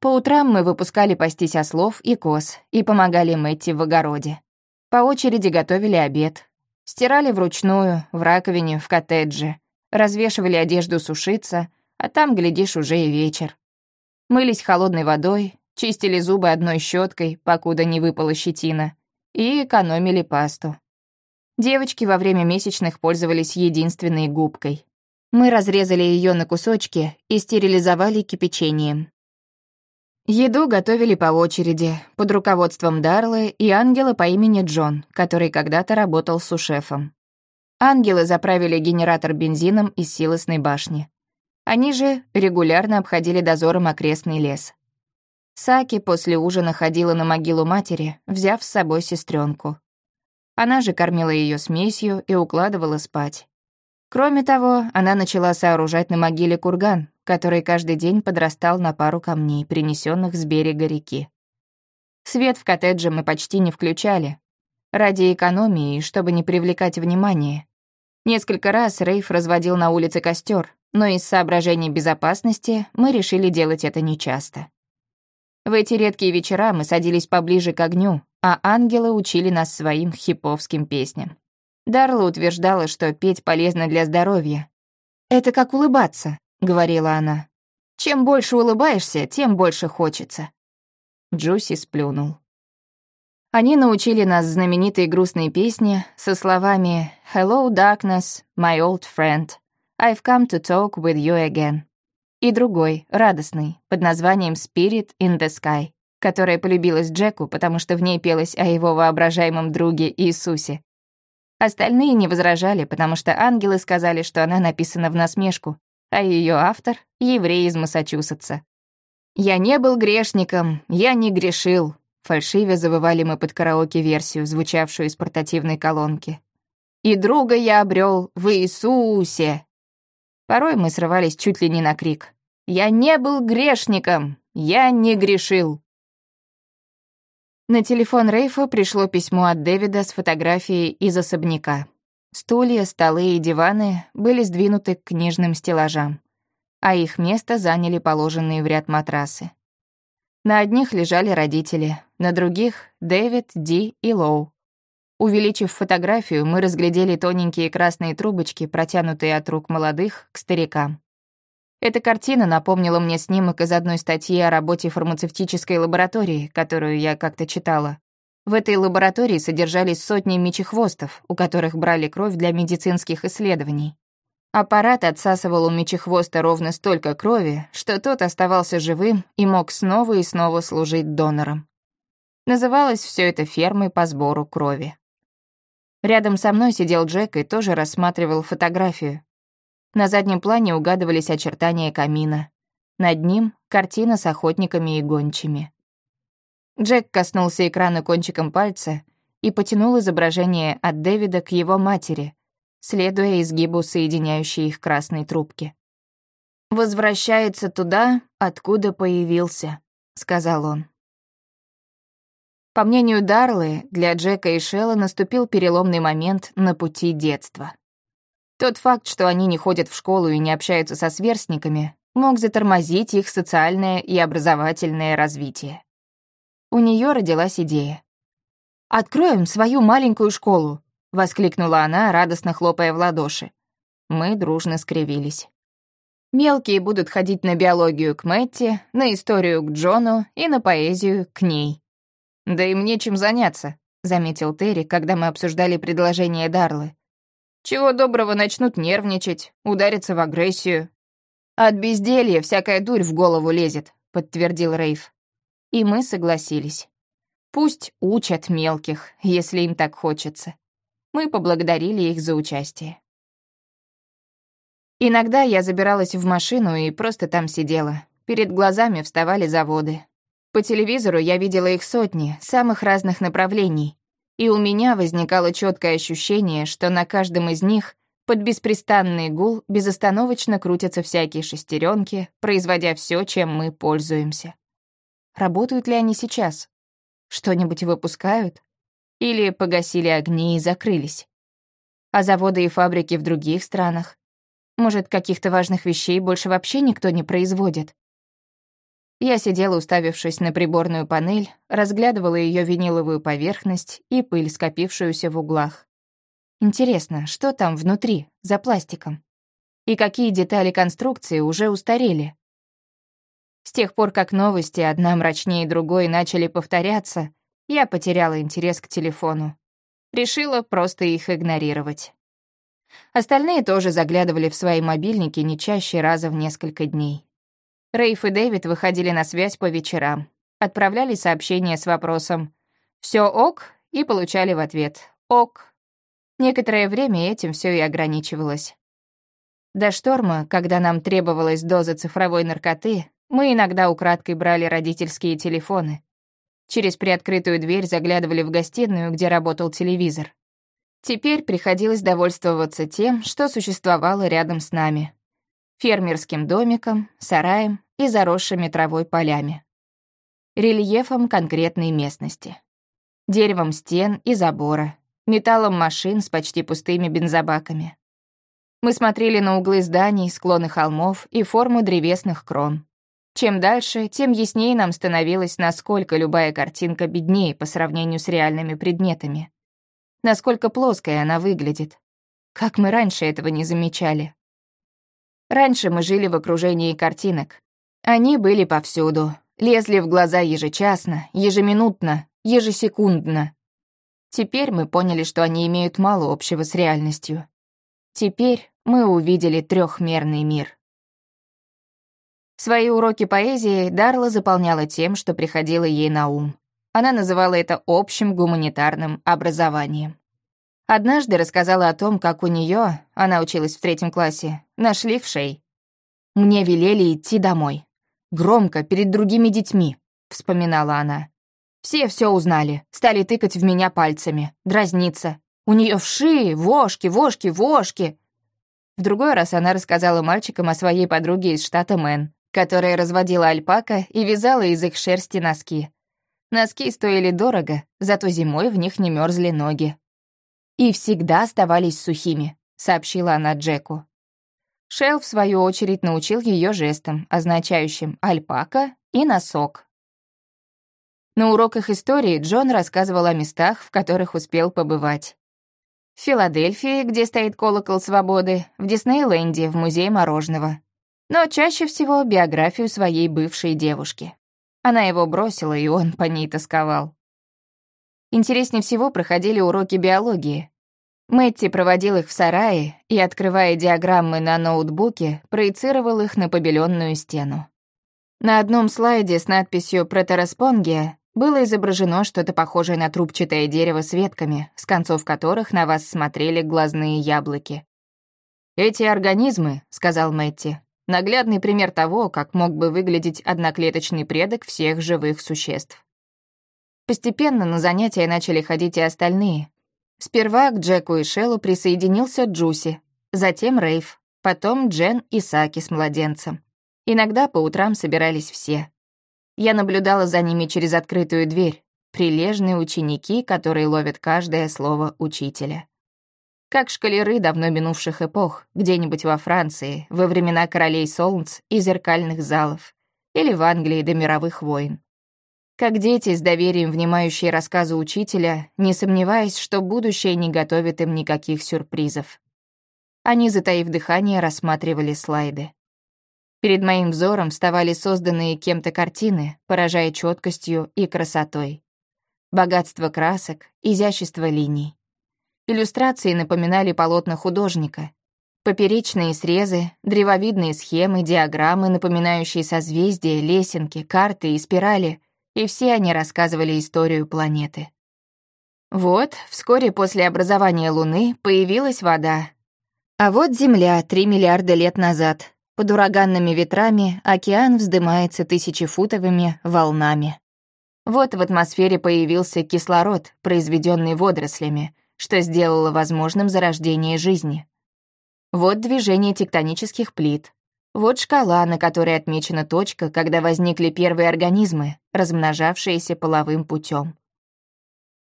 По утрам мы выпускали пастись ослов и коз и помогали Мэтти в огороде. По очереди готовили обед, Стирали вручную, в раковине, в коттедже. Развешивали одежду сушиться, а там, глядишь, уже и вечер. Мылись холодной водой, чистили зубы одной щеткой, покуда не выпала щетина, и экономили пасту. Девочки во время месячных пользовались единственной губкой. Мы разрезали ее на кусочки и стерилизовали кипячением. Еду готовили по очереди, под руководством Дарлы и ангела по имени Джон, который когда-то работал с сушефом. Ангелы заправили генератор бензином из силосной башни. Они же регулярно обходили дозором окрестный лес. Саки после ужина ходила на могилу матери, взяв с собой сестренку. Она же кормила ее смесью и укладывала спать. Кроме того, она начала сооружать на могиле курган, который каждый день подрастал на пару камней, принесенных с берега реки. Свет в коттедже мы почти не включали, ради экономии и чтобы не привлекать внимание. Несколько раз Рейф разводил на улице костер, но из соображений безопасности мы решили делать это нечасто. В эти редкие вечера мы садились поближе к огню, а ангелы учили нас своим хиповским песням. Дарла утверждала, что петь полезно для здоровья. Это как улыбаться. — говорила она. «Чем больше улыбаешься, тем больше хочется». Джуси сплюнул. Они научили нас знаменитой грустной песне со словами «Hello, darkness, my old friend. I've come to talk with you again». И другой, радостный, под названием «Spirit in the Sky», которая полюбилась Джеку, потому что в ней пелось о его воображаемом друге Иисусе. Остальные не возражали, потому что ангелы сказали, что она написана в насмешку, а ее автор — еврей из Массачусетса. «Я не был грешником, я не грешил», — фальшиве завывали мы под караоке-версию, звучавшую из портативной колонки. «И друга я обрел в Иисусе». Порой мы срывались чуть ли не на крик. «Я не был грешником, я не грешил». На телефон Рейфа пришло письмо от Дэвида с фотографией из особняка. Стулья, столы и диваны были сдвинуты к книжным стеллажам, а их место заняли положенные в ряд матрасы. На одних лежали родители, на других — Дэвид, Ди и Лоу. Увеличив фотографию, мы разглядели тоненькие красные трубочки, протянутые от рук молодых к старикам. Эта картина напомнила мне снимок из одной статьи о работе фармацевтической лаборатории, которую я как-то читала. В этой лаборатории содержались сотни мечехвостов, у которых брали кровь для медицинских исследований. Аппарат отсасывал у мечехвоста ровно столько крови, что тот оставался живым и мог снова и снова служить донором. Называлось все это фермой по сбору крови. Рядом со мной сидел Джек и тоже рассматривал фотографию, на заднем плане угадывались очертания камина. Над ним — картина с охотниками и гончими. Джек коснулся экрана кончиком пальца и потянул изображение от Дэвида к его матери, следуя изгибу соединяющей их красной трубки. «Возвращается туда, откуда появился», — сказал он. По мнению Дарлы, для Джека и Шелла наступил переломный момент на пути детства. Тот факт, что они не ходят в школу и не общаются со сверстниками, мог затормозить их социальное и образовательное развитие. У нее родилась идея. «Откроем свою маленькую школу», — воскликнула она, радостно хлопая в ладоши. Мы дружно скривились. Мелкие будут ходить на биологию к Мэтти, на историю к Джону и на поэзию к ней. «Да им нечем заняться», — заметил Терри, когда мы обсуждали предложение Дарлы. Чего доброго начнут нервничать, удариться в агрессию. От безделья всякая дурь в голову лезет, подтвердил Рейв. И мы согласились. Пусть учат мелких, если им так хочется. Мы поблагодарили их за участие. Иногда я забиралась в машину и просто там сидела. Перед глазами вставали заводы. По телевизору я видела их сотни, самых разных направлений и у меня возникало четкое ощущение, что на каждом из них под беспрестанный гул безостановочно крутятся всякие шестеренки, производя все, чем мы пользуемся. Работают ли они сейчас? Что-нибудь выпускают? Или погасили огни и закрылись? А заводы и фабрики в других странах? Может, каких-то важных вещей больше вообще никто не производит? Я сидела, уставившись на приборную панель, разглядывала ее виниловую поверхность и пыль, скопившуюся в углах. Интересно, что там внутри, за пластиком? И какие детали конструкции уже устарели? С тех пор, как новости, одна мрачнее другой, начали повторяться, я потеряла интерес к телефону. Решила просто их игнорировать. Остальные тоже заглядывали в свои мобильники не чаще раза в несколько дней. Рейф и Дэвид выходили на связь по вечерам, отправляли сообщения с вопросом «Всё ок?» и получали в ответ «Ок». Некоторое время этим всё и ограничивалось. До шторма, когда нам требовалась доза цифровой наркоты, мы иногда украдкой брали родительские телефоны. Через приоткрытую дверь заглядывали в гостиную, где работал телевизор. Теперь приходилось довольствоваться тем, что существовало рядом с нами фермерским домиком, сараем и заросшими травой полями. Рельефом конкретной местности. Деревом стен и забора, металлом машин с почти пустыми бензобаками. Мы смотрели на углы зданий, склоны холмов и форму древесных крон. Чем дальше, тем яснее нам становилось, насколько любая картинка беднее по сравнению с реальными предметами. Насколько плоской она выглядит. Как мы раньше этого не замечали. Раньше мы жили в окружении картинок. Они были повсюду, лезли в глаза ежечасно, ежеминутно, ежесекундно. Теперь мы поняли, что они имеют мало общего с реальностью. Теперь мы увидели трехмерный мир. Свои уроки поэзии Дарла заполняла тем, что приходило ей на ум. Она называла это общим гуманитарным образованием. Однажды рассказала о том, как у нее, она училась в третьем классе, нашли в шей. «Мне велели идти домой. Громко, перед другими детьми», — вспоминала она. «Все все узнали, стали тыкать в меня пальцами, дразниться. У нее в шее вошки, вошки, вошки». В другой раз она рассказала мальчикам о своей подруге из штата Мэн, которая разводила альпака и вязала из их шерсти носки. Носки стоили дорого, зато зимой в них не мерзли ноги. «И всегда оставались сухими», — сообщила она Джеку. Шел, в свою очередь, научил ее жестам, означающим «альпака» и «носок». На уроках истории Джон рассказывал о местах, в которых успел побывать. В Филадельфии, где стоит колокол свободы, в Диснейленде, в музее мороженого. Но чаще всего биографию своей бывшей девушки. Она его бросила, и он по ней тосковал. Интереснее всего проходили уроки биологии. Мэтти проводил их в сарае и, открывая диаграммы на ноутбуке, проецировал их на побеленную стену. На одном слайде с надписью «Протероспонгия» было изображено что-то похожее на трубчатое дерево с ветками, с концов которых на вас смотрели глазные яблоки. «Эти организмы», — сказал Мэтти, Наглядный пример того, как мог бы выглядеть одноклеточный предок всех живых существ. Постепенно на занятия начали ходить и остальные. Сперва к Джеку и Шеллу присоединился Джуси, затем Рейв, потом Джен и Саки с младенцем. Иногда по утрам собирались все. Я наблюдала за ними через открытую дверь, прилежные ученики, которые ловят каждое слово учителя как шкалеры давно минувших эпох, где-нибудь во Франции, во времена королей солнц и зеркальных залов, или в Англии до мировых войн. Как дети, с доверием внимающие рассказу учителя, не сомневаясь, что будущее не готовит им никаких сюрпризов. Они, затаив дыхание, рассматривали слайды. Перед моим взором вставали созданные кем-то картины, поражая четкостью и красотой. Богатство красок, изящество линий. Иллюстрации напоминали полотна художника. Поперечные срезы, древовидные схемы, диаграммы, напоминающие созвездия, лесенки, карты и спирали, и все они рассказывали историю планеты. Вот, вскоре после образования Луны появилась вода. А вот Земля 3 миллиарда лет назад. Под ураганными ветрами океан вздымается тысячефутовыми волнами. Вот в атмосфере появился кислород, произведенный водорослями, что сделало возможным зарождение жизни. Вот движение тектонических плит. Вот шкала, на которой отмечена точка, когда возникли первые организмы, размножавшиеся половым путем.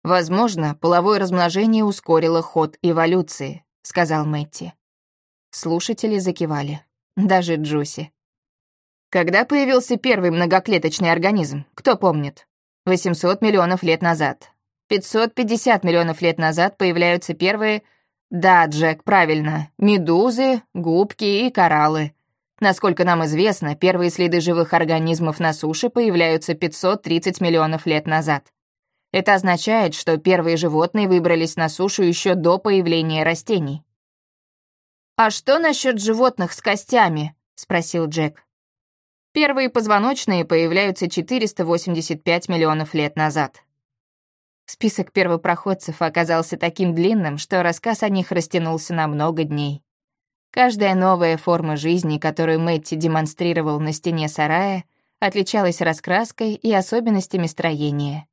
«Возможно, половое размножение ускорило ход эволюции», — сказал Мэтти. Слушатели закивали. Даже Джуси. Когда появился первый многоклеточный организм, кто помнит? 800 миллионов лет назад. 550 миллионов лет назад появляются первые... Да, Джек, правильно. Медузы, губки и кораллы. Насколько нам известно, первые следы живых организмов на суше появляются 530 миллионов лет назад. Это означает, что первые животные выбрались на сушу еще до появления растений. «А что насчет животных с костями?» — спросил Джек. Первые позвоночные появляются 485 миллионов лет назад. Список первопроходцев оказался таким длинным, что рассказ о них растянулся на много дней. Каждая новая форма жизни, которую Мэтти демонстрировал на стене сарая, отличалась раскраской и особенностями строения.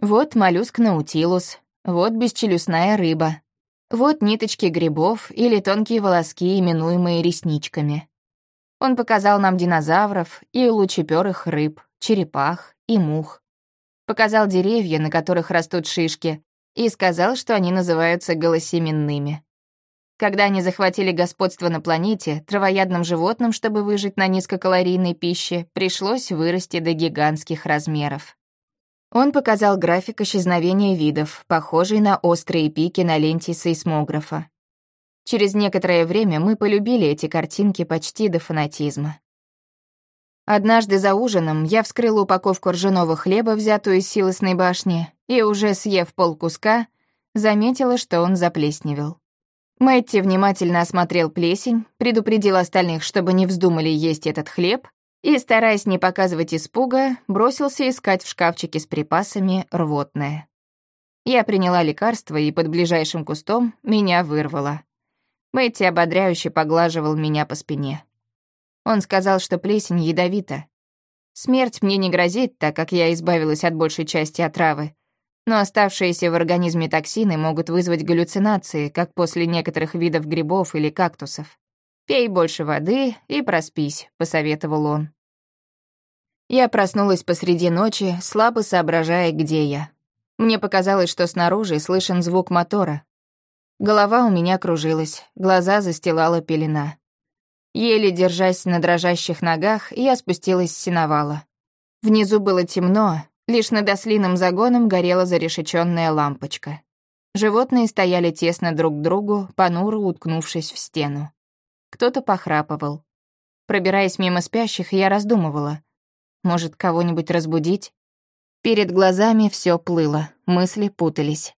Вот моллюск наутилус, вот бесчелюстная рыба, вот ниточки грибов или тонкие волоски, именуемые ресничками. Он показал нам динозавров и лучеперых рыб, черепах и мух показал деревья, на которых растут шишки, и сказал, что они называются голосеменными. Когда они захватили господство на планете, травоядным животным, чтобы выжить на низкокалорийной пище, пришлось вырасти до гигантских размеров. Он показал график исчезновения видов, похожий на острые пики на ленте сейсмографа. Через некоторое время мы полюбили эти картинки почти до фанатизма. Однажды за ужином я вскрыла упаковку ржаного хлеба, взятую из силосной башни, и уже съев полкуска, заметила, что он заплесневел. Мэтти внимательно осмотрел плесень, предупредил остальных, чтобы не вздумали есть этот хлеб, и, стараясь не показывать испуга, бросился искать в шкафчике с припасами рвотное. Я приняла лекарство, и под ближайшим кустом меня вырвало. Мэтти ободряюще поглаживал меня по спине. Он сказал, что плесень ядовита. Смерть мне не грозит, так как я избавилась от большей части отравы. Но оставшиеся в организме токсины могут вызвать галлюцинации, как после некоторых видов грибов или кактусов. «Пей больше воды и проспись», — посоветовал он. Я проснулась посреди ночи, слабо соображая, где я. Мне показалось, что снаружи слышен звук мотора. Голова у меня кружилась, глаза застилала пелена. Еле держась на дрожащих ногах, я спустилась с сеновала. Внизу было темно, лишь над ослиным загоном горела зарешеченная лампочка. Животные стояли тесно друг к другу, понуро уткнувшись в стену. Кто-то похрапывал. Пробираясь мимо спящих, я раздумывала. Может, кого-нибудь разбудить? Перед глазами все плыло, мысли путались.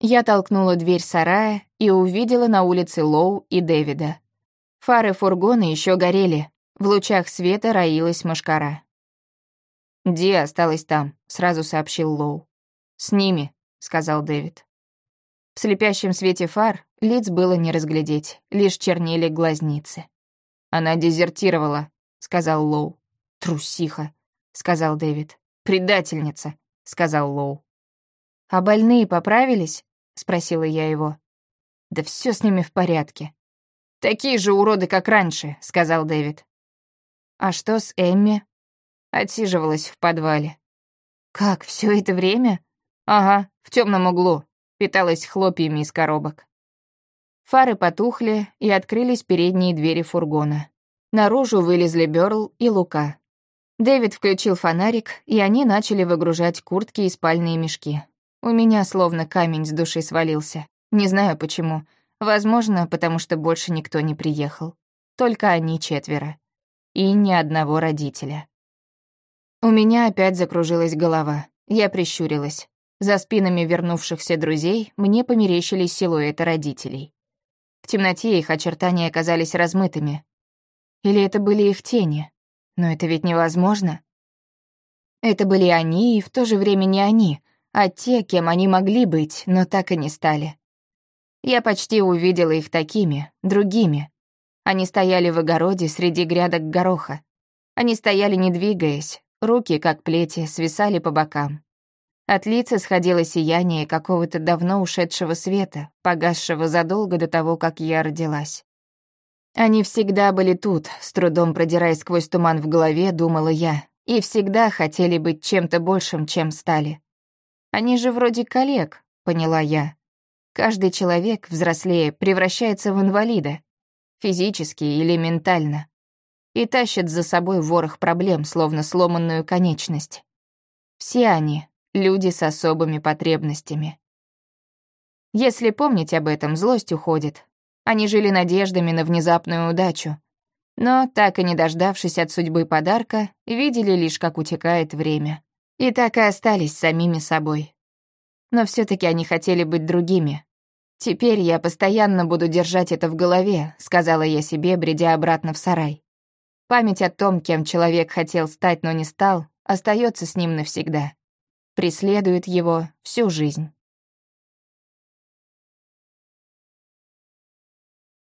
Я толкнула дверь сарая и увидела на улице Лоу и Дэвида. Фары фургона еще горели, в лучах света роилась мошкара. «Ди осталась там», — сразу сообщил Лоу. «С ними», — сказал Дэвид. В слепящем свете фар лиц было не разглядеть, лишь чернели глазницы. «Она дезертировала», — сказал Лоу. «Трусиха», — сказал Дэвид. «Предательница», — сказал Лоу. «А больные поправились?» — спросила я его. «Да все с ними в порядке». «Такие же уроды, как раньше», — сказал Дэвид. «А что с Эмми?» Отсиживалась в подвале. «Как, все это время?» «Ага, в темном углу. Питалась хлопьями из коробок». Фары потухли, и открылись передние двери фургона. Наружу вылезли Бёрл и Лука. Дэвид включил фонарик, и они начали выгружать куртки и спальные мешки. У меня словно камень с души свалился. Не знаю почему. Возможно, потому что больше никто не приехал. Только они четверо. И ни одного родителя. У меня опять закружилась голова. Я прищурилась. За спинами вернувшихся друзей мне померещились силуэты родителей. В темноте их очертания оказались размытыми. Или это были их тени? Но это ведь невозможно. Это были они, и в то же время не они, а те, кем они могли быть, но так и не стали. Я почти увидела их такими, другими. Они стояли в огороде среди грядок гороха. Они стояли, не двигаясь, руки, как плети, свисали по бокам. От лица сходило сияние какого-то давно ушедшего света, погасшего задолго до того, как я родилась. Они всегда были тут, с трудом продираясь сквозь туман в голове, думала я, и всегда хотели быть чем-то большим, чем стали. Они же вроде коллег, поняла я. Каждый человек, взрослее, превращается в инвалида. Физически или ментально. И тащит за собой ворох проблем, словно сломанную конечность. Все они — люди с особыми потребностями. Если помнить об этом, злость уходит. Они жили надеждами на внезапную удачу. Но, так и не дождавшись от судьбы подарка, видели лишь, как утекает время. И так и остались самими собой. Но все таки они хотели быть другими, «Теперь я постоянно буду держать это в голове», — сказала я себе, бредя обратно в сарай. Память о том, кем человек хотел стать, но не стал, остается с ним навсегда. Преследует его всю жизнь.